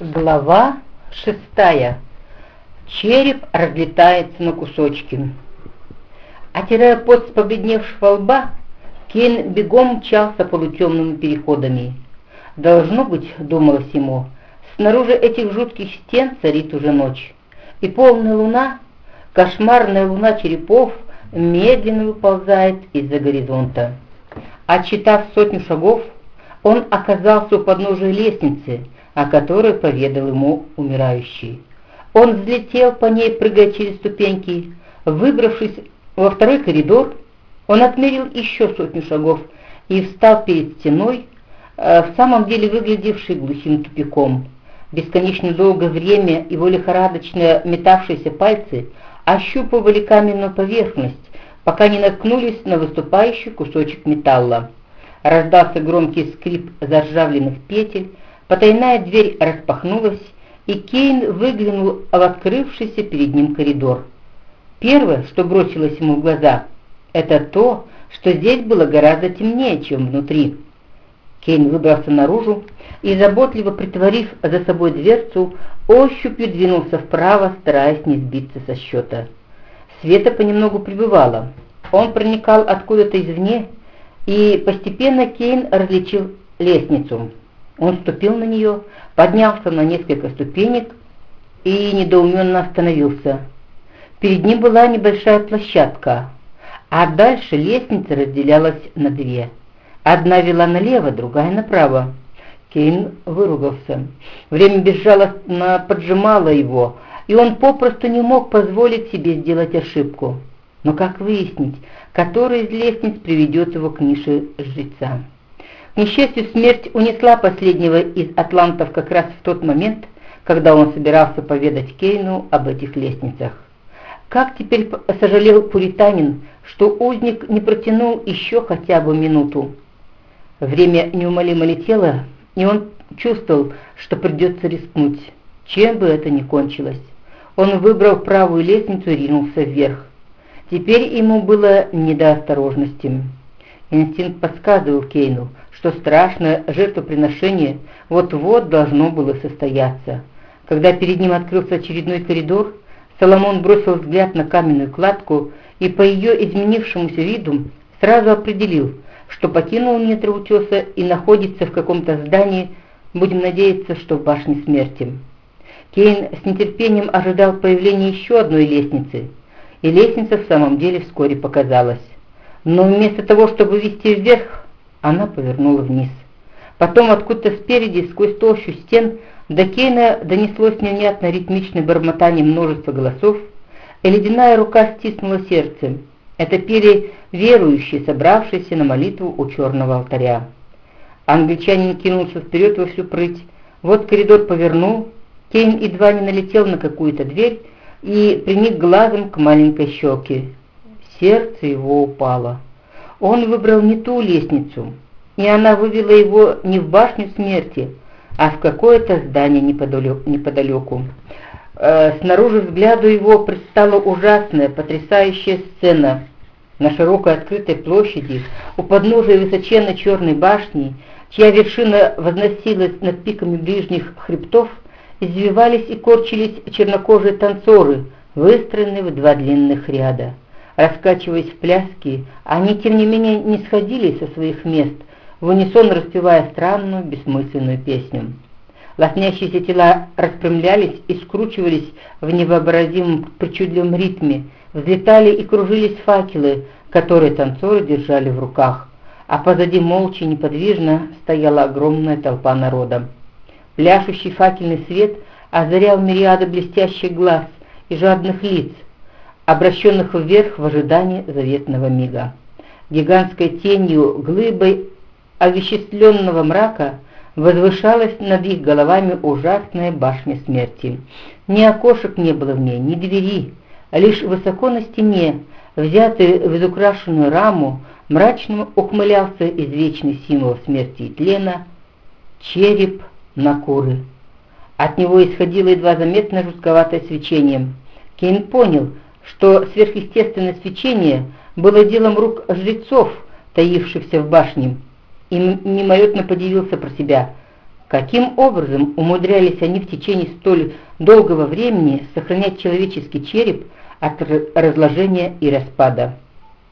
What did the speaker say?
Глава шестая. Череп разлетается на кусочки. Отирая пот с побледневшего лба, Кейн бегом мчался полутемными переходами. Должно быть, думалось ему, снаружи этих жутких стен царит уже ночь, и полная луна, кошмарная луна черепов, медленно выползает из-за горизонта. Отчитав сотню шагов, он оказался у подножия лестницы, о которой поведал ему умирающий. Он взлетел по ней, прыгая через ступеньки. Выбравшись во второй коридор, он отмерил еще сотню шагов и встал перед стеной, э, в самом деле выглядевшей глухим тупиком. Бесконечно долгое время его лихорадочно метавшиеся пальцы ощупывали каменную поверхность, пока не наткнулись на выступающий кусочек металла. Раздался громкий скрип заржавленных петель, потайная дверь распахнулась, и Кейн выглянул в открывшийся перед ним коридор. Первое, что бросилось ему в глаза, это то, что здесь было гораздо темнее, чем внутри. Кейн выбрался наружу и, заботливо притворив за собой дверцу, ощупью двинулся вправо, стараясь не сбиться со счета. Света понемногу прибывало. Он проникал откуда-то извне, и постепенно Кейн различил лестницу. Он ступил на нее, поднялся на несколько ступенек и недоуменно остановился. Перед ним была небольшая площадка, а дальше лестница разделялась на две. Одна вела налево, другая направо. Кейн выругался. Время безжалостно поджимало его, и он попросту не мог позволить себе сделать ошибку. Но как выяснить, который из лестниц приведет его к нише жреца? К несчастью, смерть унесла последнего из атлантов как раз в тот момент, когда он собирался поведать Кейну об этих лестницах. Как теперь сожалел пуританин, что узник не протянул еще хотя бы минуту. Время неумолимо летело, и он чувствовал, что придется рискнуть, чем бы это ни кончилось. Он выбрал правую лестницу и ринулся вверх. Теперь ему было не до осторожности. Инстинкт подсказывал Кейну, что страшное жертвоприношение вот-вот должно было состояться. Когда перед ним открылся очередной коридор, Соломон бросил взгляд на каменную кладку и по ее изменившемуся виду сразу определил, что покинул метры утеса и находится в каком-то здании, будем надеяться, что в башне смерти. Кейн с нетерпением ожидал появления еще одной лестницы – и лестница в самом деле вскоре показалась. Но вместо того, чтобы вести вверх, она повернула вниз. Потом откуда-то спереди, сквозь толщу стен, до Кейна донеслось невнятно ритмичное бормотание множества голосов, и ледяная рука стиснула сердце. Это пели верующие, собравшиеся на молитву у черного алтаря. Англичанин кинулся вперед во всю прыть. Вот коридор повернул, Кейн едва не налетел на какую-то дверь, и приник глазом к маленькой щеке. Сердце его упало. Он выбрал не ту лестницу, и она вывела его не в башню смерти, а в какое-то здание неподалеку. Э, снаружи взгляду его предстала ужасная, потрясающая сцена. На широкой открытой площади, у подножия высоченной черной башни, чья вершина возносилась над пиками ближних хребтов, извивались и корчились чернокожие танцоры, выстроенные в два длинных ряда. Раскачиваясь в пляске, они тем не менее не сходили со своих мест, в унисон распевая странную бессмысленную песню. Лоснящиеся тела распрямлялись и скручивались в невообразимом причудливом ритме, взлетали и кружились факелы, которые танцоры держали в руках, а позади молча и неподвижно стояла огромная толпа народа. Пляшущий факельный свет озарял мириады блестящих глаз и жадных лиц, обращенных вверх в ожидании заветного мига. Гигантской тенью, глыбой овеществленного мрака возвышалась над их головами ужасная башня смерти. Ни окошек не было в ней, ни двери, а лишь высоко на стене, взятый в изукрашенную раму, мрачно ухмылялся извечный символ смерти и тлена — череп Накуры. От него исходило едва заметное жутковатое свечение. Кейн понял, что сверхъестественное свечение было делом рук жрецов, таившихся в башне, и мимолетно подивился про себя. Каким образом умудрялись они в течение столь долгого времени сохранять человеческий череп от разложения и распада?